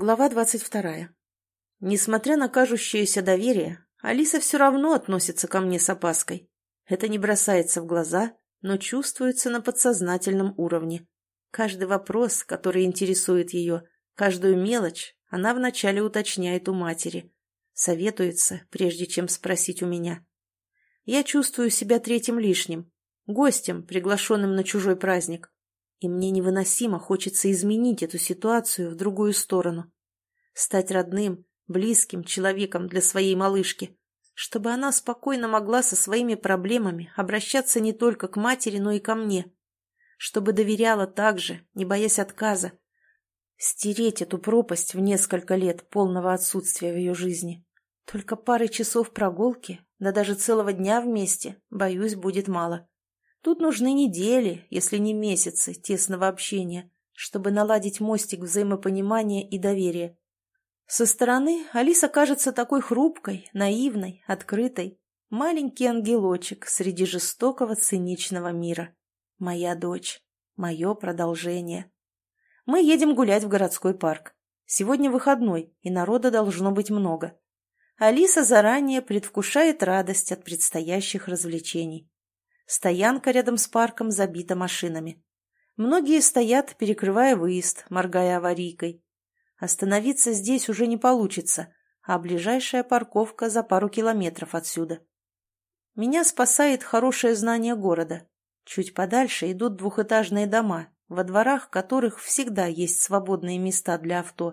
Глава двадцать вторая. Несмотря на кажущееся доверие, Алиса все равно относится ко мне с опаской. Это не бросается в глаза, но чувствуется на подсознательном уровне. Каждый вопрос, который интересует ее, каждую мелочь, она вначале уточняет у матери. Советуется, прежде чем спросить у меня. Я чувствую себя третьим лишним, гостем, приглашенным на чужой праздник. И мне невыносимо хочется изменить эту ситуацию в другую сторону. Стать родным, близким человеком для своей малышки, чтобы она спокойно могла со своими проблемами обращаться не только к матери, но и ко мне. Чтобы доверяла так же, не боясь отказа. Стереть эту пропасть в несколько лет полного отсутствия в ее жизни. Только пары часов прогулки, да даже целого дня вместе, боюсь, будет мало. Тут нужны недели, если не месяцы, тесного общения, чтобы наладить мостик взаимопонимания и доверия. Со стороны Алиса кажется такой хрупкой, наивной, открытой. Маленький ангелочек среди жестокого циничного мира. Моя дочь. Мое продолжение. Мы едем гулять в городской парк. Сегодня выходной, и народа должно быть много. Алиса заранее предвкушает радость от предстоящих развлечений. Стоянка рядом с парком забита машинами. Многие стоят, перекрывая выезд, моргая аварийкой. Остановиться здесь уже не получится, а ближайшая парковка за пару километров отсюда. Меня спасает хорошее знание города. Чуть подальше идут двухэтажные дома, во дворах которых всегда есть свободные места для авто.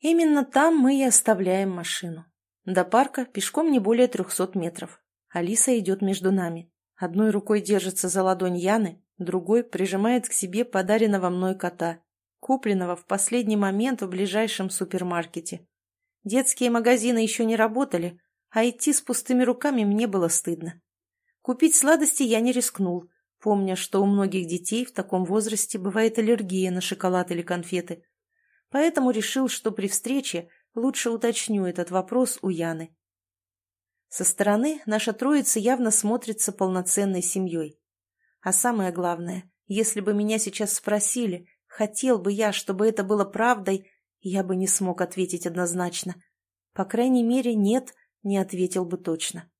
Именно там мы и оставляем машину. До парка пешком не более трехсот метров. Алиса идет между нами. Одной рукой держится за ладонь Яны, другой прижимает к себе подаренного мной кота, купленного в последний момент в ближайшем супермаркете. Детские магазины еще не работали, а идти с пустыми руками мне было стыдно. Купить сладости я не рискнул, помня, что у многих детей в таком возрасте бывает аллергия на шоколад или конфеты. Поэтому решил, что при встрече лучше уточню этот вопрос у Яны. Со стороны наша троица явно смотрится полноценной семьей. А самое главное, если бы меня сейчас спросили, хотел бы я, чтобы это было правдой, я бы не смог ответить однозначно. По крайней мере, нет, не ответил бы точно.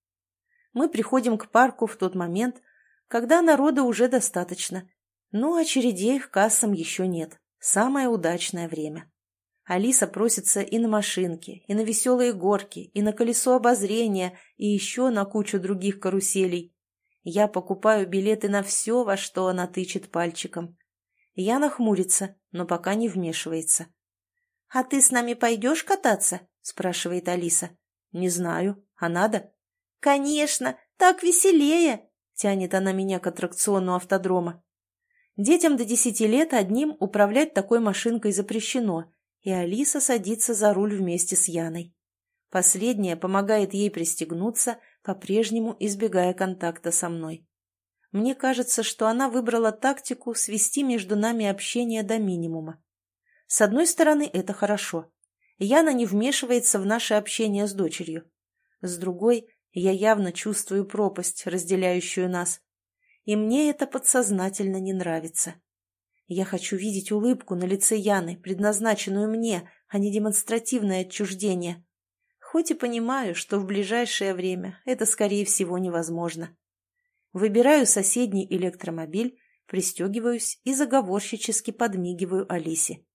Мы приходим к парку в тот момент, когда народа уже достаточно. Ну, очередей к кассам еще нет. Самое удачное время. Алиса просится и на машинке, и на веселые горки, и на колесо обозрения, и еще на кучу других каруселей. Я покупаю билеты на все, во что она тычет пальчиком. Я нахмурится, но пока не вмешивается. — А ты с нами пойдешь кататься? — спрашивает Алиса. — Не знаю. А надо? — Конечно, так веселее! — тянет она меня к аттракциону автодрома. Детям до десяти лет одним управлять такой машинкой запрещено — и Алиса садится за руль вместе с Яной. Последняя помогает ей пристегнуться, по-прежнему избегая контакта со мной. Мне кажется, что она выбрала тактику свести между нами общение до минимума. С одной стороны, это хорошо. Яна не вмешивается в наше общение с дочерью. С другой, я явно чувствую пропасть, разделяющую нас. И мне это подсознательно не нравится. Я хочу видеть улыбку на лице Яны, предназначенную мне, а не демонстративное отчуждение. Хоть и понимаю, что в ближайшее время это, скорее всего, невозможно. Выбираю соседний электромобиль, пристегиваюсь и заговорщически подмигиваю Алисе.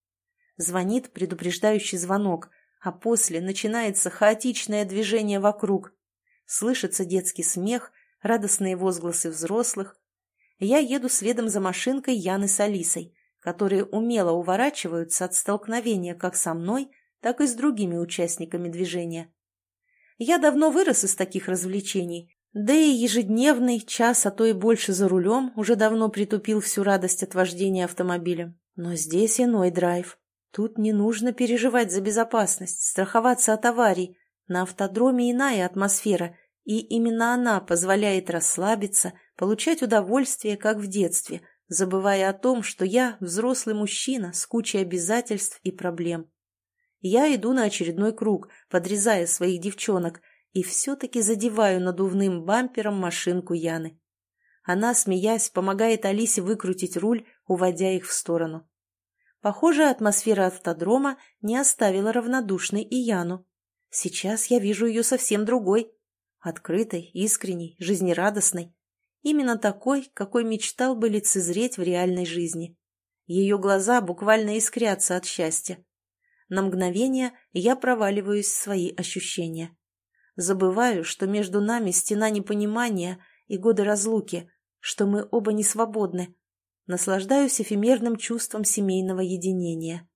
Звонит предупреждающий звонок, а после начинается хаотичное движение вокруг. Слышится детский смех, радостные возгласы взрослых, я еду следом за машинкой Яны с Алисой, которые умело уворачиваются от столкновения как со мной, так и с другими участниками движения. Я давно вырос из таких развлечений, да и ежедневный час, а то и больше за рулем, уже давно притупил всю радость от вождения автомобилем. Но здесь иной драйв. Тут не нужно переживать за безопасность, страховаться от аварий. На автодроме иная атмосфера, и именно она позволяет расслабиться, получать удовольствие, как в детстве, забывая о том, что я взрослый мужчина с кучей обязательств и проблем. Я иду на очередной круг, подрезая своих девчонок, и все-таки задеваю надувным бампером машинку Яны. Она, смеясь, помогает Алисе выкрутить руль, уводя их в сторону. Похоже, атмосфера автодрома не оставила равнодушной и Яну. Сейчас я вижу ее совсем другой. Открытой, искренней, жизнерадостной. Именно такой, какой мечтал бы лицезреть в реальной жизни. Ее глаза буквально искрятся от счастья. На мгновение я проваливаюсь в свои ощущения. Забываю, что между нами стена непонимания и годы разлуки, что мы оба не свободны. Наслаждаюсь эфемерным чувством семейного единения.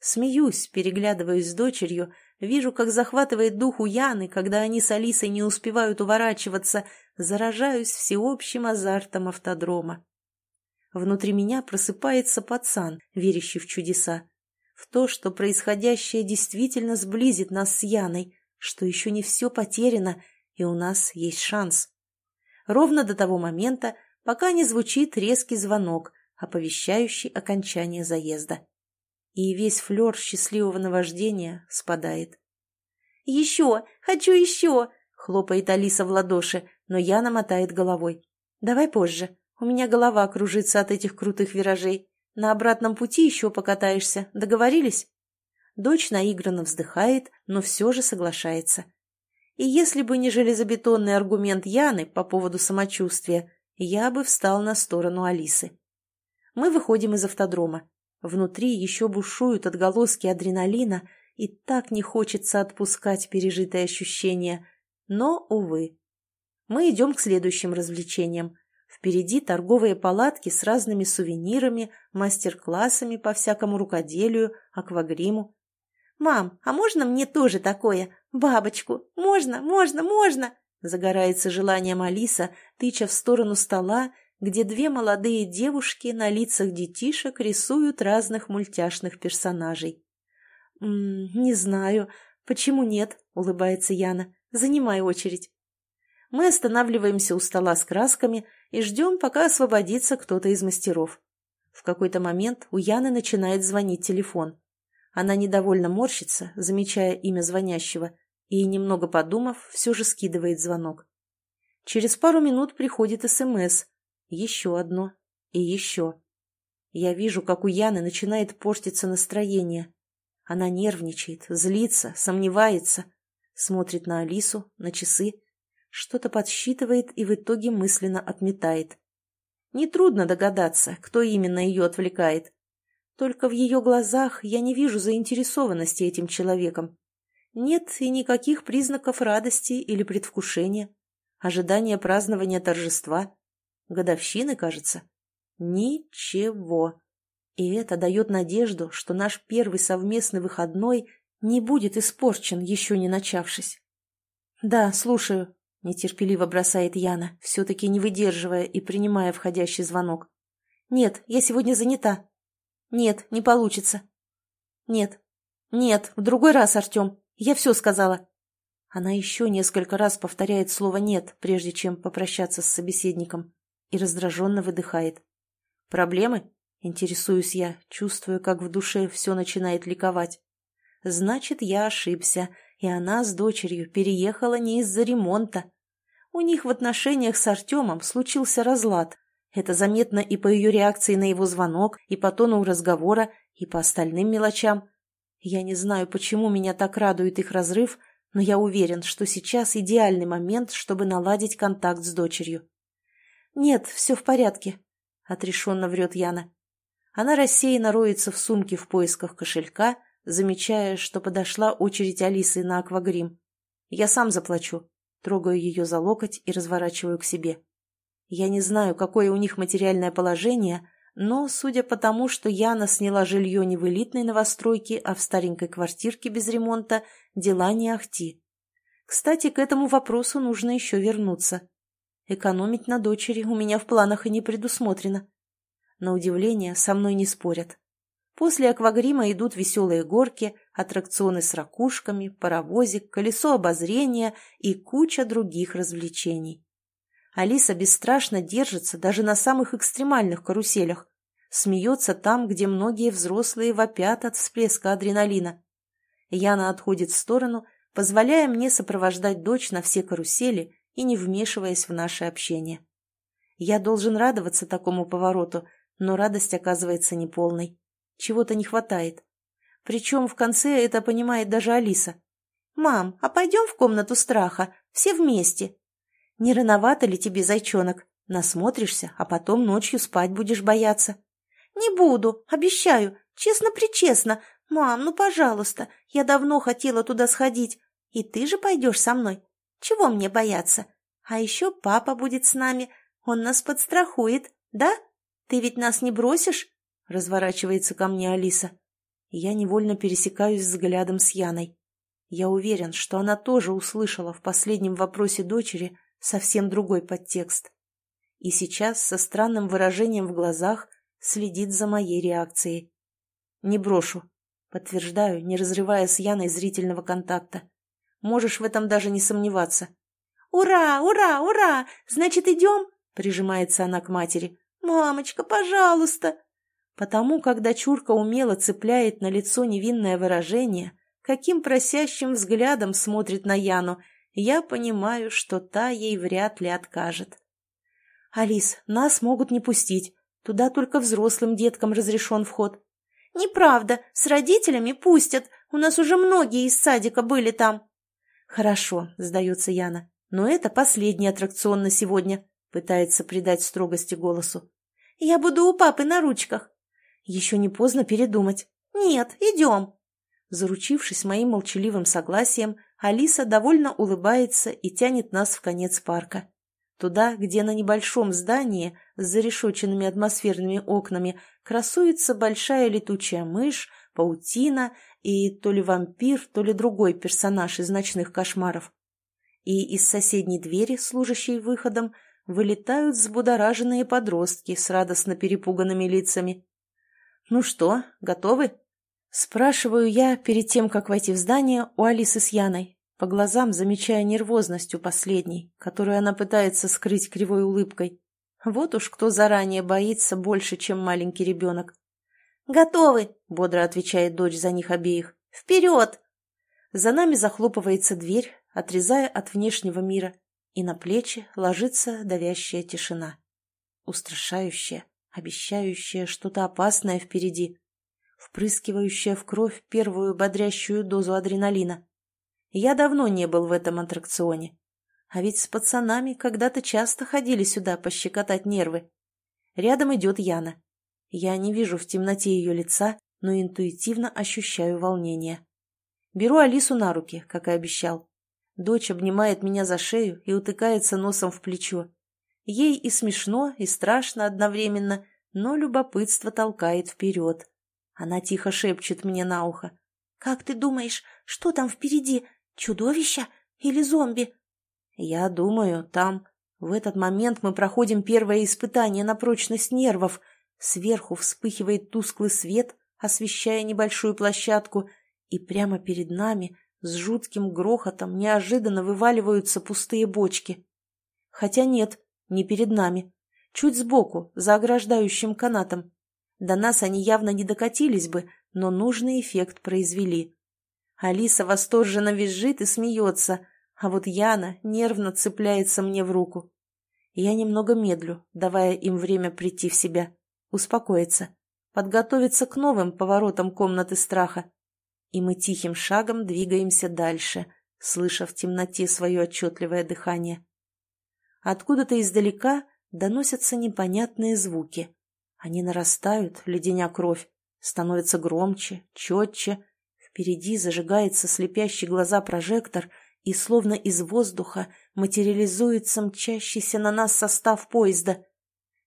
Смеюсь, переглядываюсь с дочерью, вижу, как захватывает дух у Яны, когда они с Алисой не успевают уворачиваться, заражаюсь всеобщим азартом автодрома. Внутри меня просыпается пацан, верящий в чудеса, в то, что происходящее действительно сблизит нас с Яной, что еще не все потеряно, и у нас есть шанс. Ровно до того момента, пока не звучит резкий звонок, оповещающий окончание заезда. И весь флер счастливого наваждения спадает. «Еще! Хочу еще!» — хлопает Алиса в ладоши, но Яна мотает головой. «Давай позже. У меня голова кружится от этих крутых виражей. На обратном пути еще покатаешься. Договорились?» Дочь наигранно вздыхает, но все же соглашается. И если бы не железобетонный аргумент Яны по поводу самочувствия, я бы встал на сторону Алисы. Мы выходим из автодрома. Внутри еще бушуют отголоски адреналина, и так не хочется отпускать пережитые ощущения. Но, увы. Мы идем к следующим развлечениям. Впереди торговые палатки с разными сувенирами, мастер-классами по всякому рукоделию, аквагриму. «Мам, а можно мне тоже такое? Бабочку? Можно, можно, можно!» Загорается желанием Алиса, тыча в сторону стола, где две молодые девушки на лицах детишек рисуют разных мультяшных персонажей. «М -м, «Не знаю. Почему нет?» — улыбается Яна. «Занимай очередь». Мы останавливаемся у стола с красками и ждем, пока освободится кто-то из мастеров. В какой-то момент у Яны начинает звонить телефон. Она недовольно морщится, замечая имя звонящего, и, немного подумав, все же скидывает звонок. Через пару минут приходит СМС. Еще одно. И еще. Я вижу, как у Яны начинает портиться настроение. Она нервничает, злится, сомневается. Смотрит на Алису, на часы. Что-то подсчитывает и в итоге мысленно отметает. Нетрудно догадаться, кто именно ее отвлекает. Только в ее глазах я не вижу заинтересованности этим человеком. Нет и никаких признаков радости или предвкушения. Ожидания празднования торжества. Годовщины, кажется. Ничего. И это дает надежду, что наш первый совместный выходной не будет испорчен, еще не начавшись. «Да, слушаю», — нетерпеливо бросает Яна, все-таки не выдерживая и принимая входящий звонок. «Нет, я сегодня занята», «Нет, не получится». «Нет. Нет, в другой раз, Артем. Я все сказала». Она еще несколько раз повторяет слово «нет», прежде чем попрощаться с собеседником, и раздраженно выдыхает. «Проблемы?» — интересуюсь я, чувствую, как в душе все начинает ликовать. «Значит, я ошибся, и она с дочерью переехала не из-за ремонта. У них в отношениях с Артемом случился разлад, это заметно и по ее реакции на его звонок, и по тону разговора, и по остальным мелочам. Я не знаю, почему меня так радует их разрыв, но я уверен, что сейчас идеальный момент, чтобы наладить контакт с дочерью. «Нет, все в порядке», — отрешенно врет Яна. Она рассеянно роется в сумке в поисках кошелька, замечая, что подошла очередь Алисы на аквагрим. Я сам заплачу, трогаю ее за локоть и разворачиваю к себе. Я не знаю, какое у них материальное положение, но, судя по тому, что Яна сняла жилье не в элитной новостройке, а в старенькой квартирке без ремонта, дела не ахти. Кстати, к этому вопросу нужно еще вернуться. Экономить на дочери у меня в планах и не предусмотрено. На удивление, со мной не спорят. После аквагрима идут веселые горки, аттракционы с ракушками, паровозик, колесо обозрения и куча других развлечений. Алиса бесстрашно держится даже на самых экстремальных каруселях. Смеется там, где многие взрослые вопят от всплеска адреналина. Яна отходит в сторону, позволяя мне сопровождать дочь на все карусели и не вмешиваясь в наше общение. Я должен радоваться такому повороту, но радость оказывается неполной. Чего-то не хватает. Причем в конце это понимает даже Алиса. «Мам, а пойдем в комнату страха? Все вместе?» «Не рановато ли тебе, зайчонок? Насмотришься, а потом ночью спать будешь бояться». «Не буду, обещаю, честно-причестно. Мам, ну пожалуйста, я давно хотела туда сходить. И ты же пойдешь со мной. Чего мне бояться? А еще папа будет с нами, он нас подстрахует, да? Ты ведь нас не бросишь?» Разворачивается ко мне Алиса. Я невольно пересекаюсь взглядом с Яной. Я уверен, что она тоже услышала в последнем вопросе дочери совсем другой подтекст. И сейчас со странным выражением в глазах следит за моей реакцией. «Не брошу», — подтверждаю, не разрывая с Яной зрительного контакта. «Можешь в этом даже не сомневаться». «Ура, ура, ура! Значит, идем?» — прижимается она к матери. «Мамочка, пожалуйста!» Потому, когда чурка умело цепляет на лицо невинное выражение, каким просящим взглядом смотрит на Яну, я понимаю, что та ей вряд ли откажет. «Алис, нас могут не пустить. Туда только взрослым деткам разрешен вход». «Неправда, с родителями пустят. У нас уже многие из садика были там». «Хорошо», — сдается Яна. «Но это последний аттракцион на сегодня», — пытается придать строгости голосу. «Я буду у папы на ручках». «Еще не поздно передумать». «Нет, идем». Заручившись моим молчаливым согласием, Алиса довольно улыбается и тянет нас в конец парка. Туда, где на небольшом здании с зарешоченными атмосферными окнами красуется большая летучая мышь, паутина и то ли вампир, то ли другой персонаж из ночных кошмаров. И из соседней двери, служащей выходом, вылетают взбудораженные подростки с радостно перепуганными лицами. «Ну что, готовы?» Спрашиваю я перед тем, как войти в здание у Алисы с Яной, по глазам замечая нервозность у последней, которую она пытается скрыть кривой улыбкой. Вот уж кто заранее боится больше, чем маленький ребенок. «Готовы!» — бодро отвечает дочь за них обеих. «Вперед!» За нами захлопывается дверь, отрезая от внешнего мира, и на плечи ложится давящая тишина. Устрашающая, обещающая что-то опасное впереди впрыскивающая в кровь первую бодрящую дозу адреналина. Я давно не был в этом аттракционе. А ведь с пацанами когда-то часто ходили сюда пощекотать нервы. Рядом идет Яна. Я не вижу в темноте ее лица, но интуитивно ощущаю волнение. Беру Алису на руки, как и обещал. Дочь обнимает меня за шею и утыкается носом в плечо. Ей и смешно, и страшно одновременно, но любопытство толкает вперед. Она тихо шепчет мне на ухо. «Как ты думаешь, что там впереди? Чудовище или зомби?» «Я думаю, там...» В этот момент мы проходим первое испытание на прочность нервов. Сверху вспыхивает тусклый свет, освещая небольшую площадку, и прямо перед нами с жутким грохотом неожиданно вываливаются пустые бочки. Хотя нет, не перед нами. Чуть сбоку, за ограждающим канатом. До нас они явно не докатились бы, но нужный эффект произвели. Алиса восторженно визжит и смеется, а вот Яна нервно цепляется мне в руку. Я немного медлю, давая им время прийти в себя, успокоиться, подготовиться к новым поворотам комнаты страха. И мы тихим шагом двигаемся дальше, слыша в темноте свое отчетливое дыхание. Откуда-то издалека доносятся непонятные звуки. Они нарастают, леденя кровь, становятся громче, четче. Впереди зажигается слепящий глаза прожектор, и словно из воздуха материализуется мчащийся на нас состав поезда.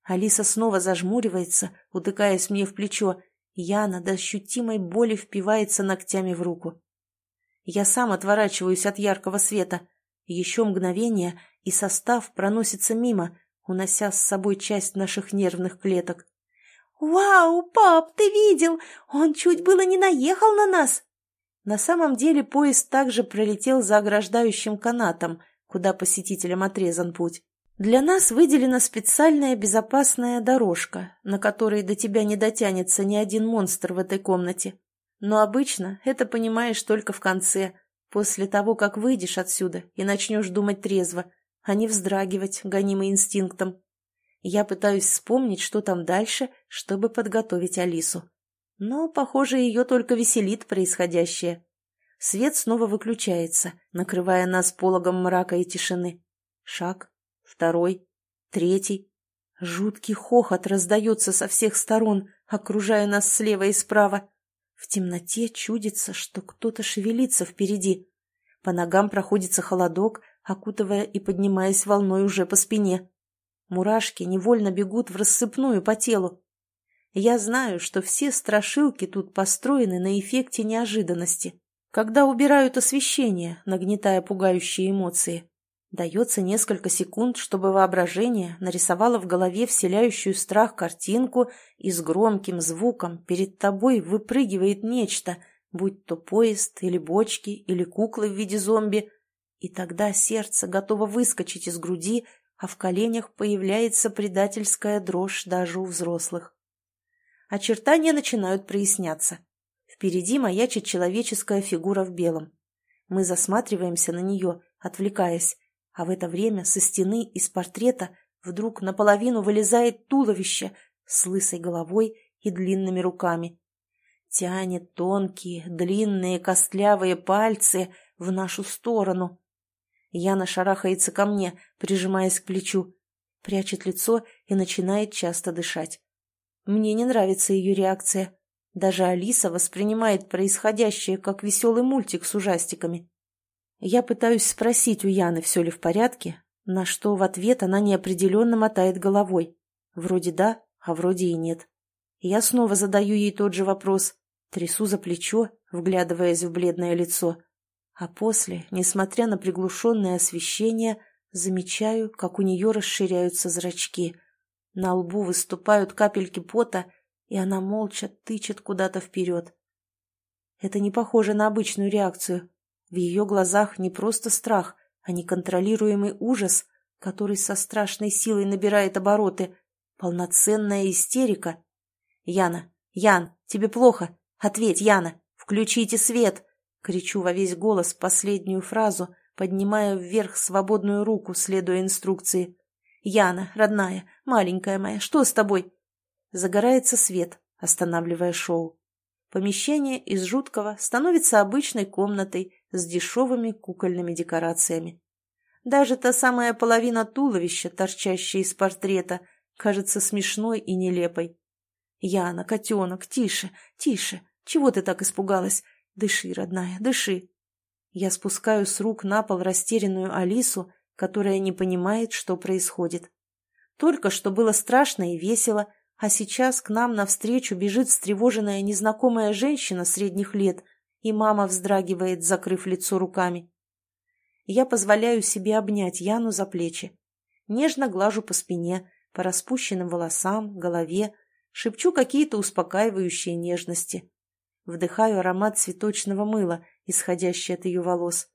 Алиса снова зажмуривается, утыкаясь мне в плечо. Яна до ощутимой боли впивается ногтями в руку. Я сам отворачиваюсь от яркого света. Еще мгновение, и состав проносится мимо, унося с собой часть наших нервных клеток. «Вау, пап, ты видел? Он чуть было не наехал на нас!» На самом деле поезд также пролетел за ограждающим канатом, куда посетителям отрезан путь. Для нас выделена специальная безопасная дорожка, на которой до тебя не дотянется ни один монстр в этой комнате. Но обычно это понимаешь только в конце, после того, как выйдешь отсюда и начнешь думать трезво, а не вздрагивать, гонимый инстинктом. Я пытаюсь вспомнить, что там дальше, чтобы подготовить Алису. Но, похоже, ее только веселит происходящее. Свет снова выключается, накрывая нас пологом мрака и тишины. Шаг, второй, третий. Жуткий хохот раздается со всех сторон, окружая нас слева и справа. В темноте чудится, что кто-то шевелится впереди. По ногам проходится холодок, окутывая и поднимаясь волной уже по спине. Мурашки невольно бегут в рассыпную по телу. Я знаю, что все страшилки тут построены на эффекте неожиданности, когда убирают освещение, нагнетая пугающие эмоции. Дается несколько секунд, чтобы воображение нарисовало в голове вселяющую страх картинку, и с громким звуком перед тобой выпрыгивает нечто, будь то поезд или бочки или куклы в виде зомби, и тогда сердце готово выскочить из груди, а в коленях появляется предательская дрожь даже у взрослых. Очертания начинают проясняться. Впереди маячит человеческая фигура в белом. Мы засматриваемся на нее, отвлекаясь, а в это время со стены из портрета вдруг наполовину вылезает туловище с лысой головой и длинными руками. Тянет тонкие, длинные, костлявые пальцы в нашу сторону. Яна шарахается ко мне, прижимаясь к плечу, прячет лицо и начинает часто дышать. Мне не нравится ее реакция. Даже Алиса воспринимает происходящее как веселый мультик с ужастиками. Я пытаюсь спросить у Яны, все ли в порядке, на что в ответ она неопределенно мотает головой. Вроде да, а вроде и нет. Я снова задаю ей тот же вопрос, трясу за плечо, вглядываясь в бледное лицо. А после, несмотря на приглушенное освещение, замечаю, как у нее расширяются зрачки. На лбу выступают капельки пота, и она молча тычет куда-то вперед. Это не похоже на обычную реакцию. В ее глазах не просто страх, а неконтролируемый ужас, который со страшной силой набирает обороты. Полноценная истерика. «Яна! Ян! Тебе плохо! Ответь, Яна! Включите свет!» Кричу во весь голос последнюю фразу, поднимая вверх свободную руку, следуя инструкции. «Яна, родная, маленькая моя, что с тобой?» Загорается свет, останавливая шоу. Помещение из жуткого становится обычной комнатой с дешевыми кукольными декорациями. Даже та самая половина туловища, торчащая из портрета, кажется смешной и нелепой. «Яна, котенок, тише, тише! Чего ты так испугалась? Дыши, родная, дыши!» Я спускаю с рук на пол растерянную Алису, которая не понимает, что происходит. Только что было страшно и весело, а сейчас к нам навстречу бежит встревоженная незнакомая женщина средних лет, и мама вздрагивает, закрыв лицо руками. Я позволяю себе обнять Яну за плечи. Нежно глажу по спине, по распущенным волосам, голове, шепчу какие-то успокаивающие нежности. Вдыхаю аромат цветочного мыла, исходящий от ее волос.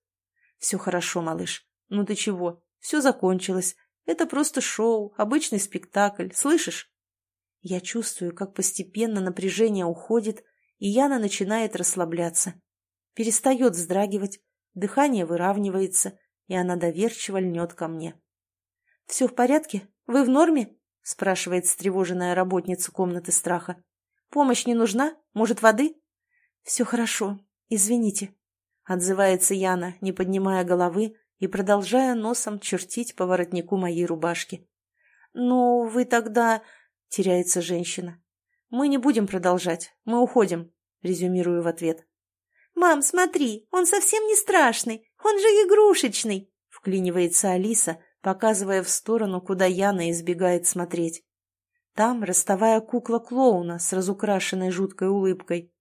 «Все хорошо, малыш. Ну ты чего? Все закончилось. Это просто шоу, обычный спектакль, слышишь?» Я чувствую, как постепенно напряжение уходит, и Яна начинает расслабляться. Перестает вздрагивать, дыхание выравнивается, и она доверчиво льнет ко мне. «Все в порядке? Вы в норме?» – спрашивает встревоженная работница комнаты страха. «Помощь не нужна? Может, воды?» «Все хорошо. Извините», – отзывается Яна, не поднимая головы и продолжая носом чертить по воротнику моей рубашки. «Ну, вы тогда...» — теряется женщина. «Мы не будем продолжать. Мы уходим», — резюмирую в ответ. «Мам, смотри, он совсем не страшный. Он же игрушечный», — вклинивается Алиса, показывая в сторону, куда Яна избегает смотреть. Там ростовая кукла клоуна с разукрашенной жуткой улыбкой.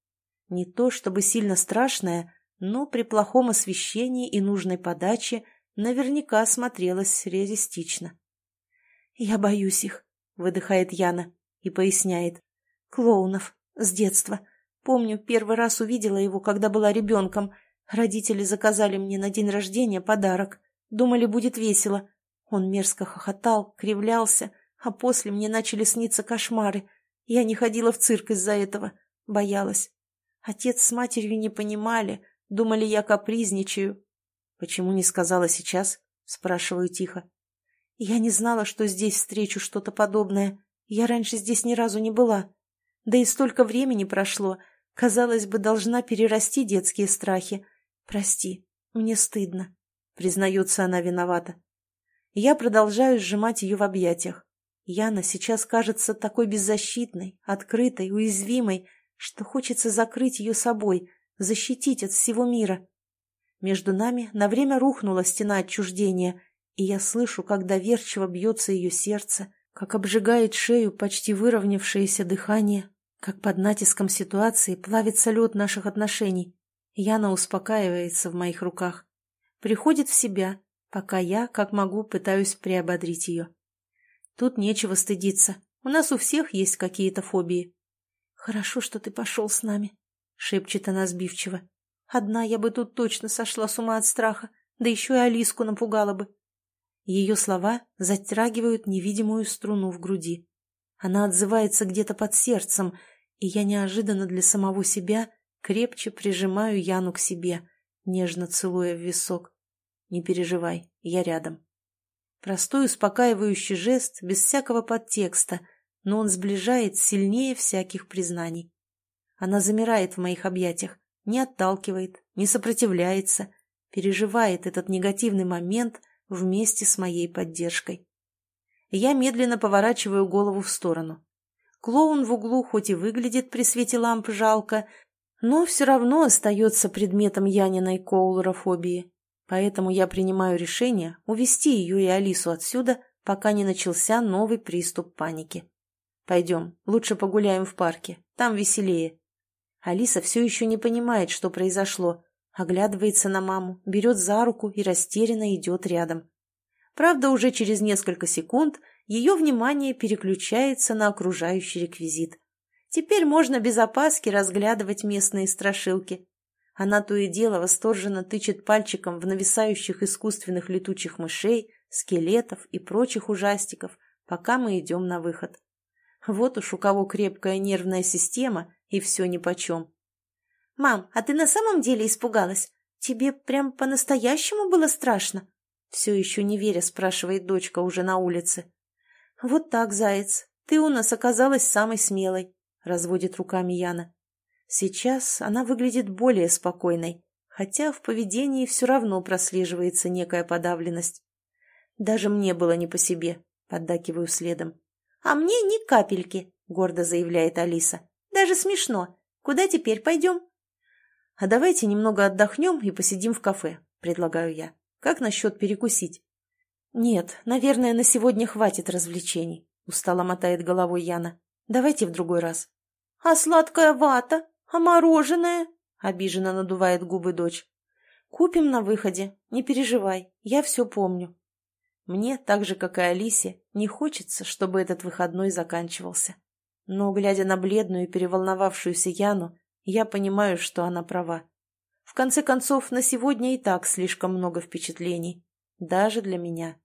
Не то чтобы сильно страшная, но при плохом освещении и нужной подаче наверняка смотрелась реалистично. «Я боюсь их», — выдыхает Яна и поясняет. «Клоунов. С детства. Помню, первый раз увидела его, когда была ребенком. Родители заказали мне на день рождения подарок. Думали, будет весело. Он мерзко хохотал, кривлялся, а после мне начали сниться кошмары. Я не ходила в цирк из-за этого. Боялась. Отец с матерью не понимали, думали, я капризничаю. «Почему не сказала сейчас?» — спрашиваю тихо. Я не знала, что здесь встречу что-то подобное. Я раньше здесь ни разу не была. Да и столько времени прошло. Казалось бы, должна перерасти детские страхи. Прости, мне стыдно. Признается она виновата. Я продолжаю сжимать ее в объятиях. Яна сейчас кажется такой беззащитной, открытой, уязвимой, что хочется закрыть ее собой, защитить от всего мира. Между нами на время рухнула стена отчуждения, и я слышу, как доверчиво бьется ее сердце, как обжигает шею почти выровнявшееся дыхание, как под натиском ситуации плавится лед наших отношений. Яна успокаивается в моих руках. Приходит в себя, пока я, как могу, пытаюсь приободрить ее. Тут нечего стыдиться. У нас у всех есть какие-то фобии. «Хорошо, что ты пошел с нами», — шепчет она сбивчиво. «Одна я бы тут точно сошла с ума от страха, да еще и Алиску напугала бы». Ее слова затрагивают невидимую струну в груди. Она отзывается где-то под сердцем, и я неожиданно для самого себя крепче прижимаю Яну к себе, нежно целуя в висок. «Не переживай, я рядом». Простой успокаивающий жест, без всякого подтекста — но он сближает сильнее всяких признаний. Она замирает в моих объятиях, не отталкивает, не сопротивляется, переживает этот негативный момент вместе с моей поддержкой. Я медленно поворачиваю голову в сторону. Клоун в углу хоть и выглядит при свете ламп жалко, но все равно остается предметом Яниной коулерофобии. Поэтому я принимаю решение увести ее и Алису отсюда, пока не начался новый приступ паники. Пойдем, лучше погуляем в парке, там веселее. Алиса все еще не понимает, что произошло. Оглядывается на маму, берет за руку и растерянно идет рядом. Правда, уже через несколько секунд ее внимание переключается на окружающий реквизит. Теперь можно без опаски разглядывать местные страшилки. Она то и дело восторженно тычет пальчиком в нависающих искусственных летучих мышей, скелетов и прочих ужастиков, пока мы идем на выход. Вот уж у кого крепкая нервная система, и все нипочем. «Мам, а ты на самом деле испугалась? Тебе прям по-настоящему было страшно?» Все еще не веря, спрашивает дочка уже на улице. «Вот так, заяц, ты у нас оказалась самой смелой», — разводит руками Яна. Сейчас она выглядит более спокойной, хотя в поведении все равно прослеживается некая подавленность. «Даже мне было не по себе», — поддакиваю следом. «А мне ни капельки», — гордо заявляет Алиса. «Даже смешно. Куда теперь пойдем?» «А давайте немного отдохнем и посидим в кафе», — предлагаю я. «Как насчет перекусить?» «Нет, наверное, на сегодня хватит развлечений», — устало мотает головой Яна. «Давайте в другой раз». «А сладкая вата? А мороженое?» — обиженно надувает губы дочь. «Купим на выходе. Не переживай, я все помню». Мне, так же, как и Алисе, не хочется, чтобы этот выходной заканчивался. Но, глядя на бледную и переволновавшуюся Яну, я понимаю, что она права. В конце концов, на сегодня и так слишком много впечатлений. Даже для меня.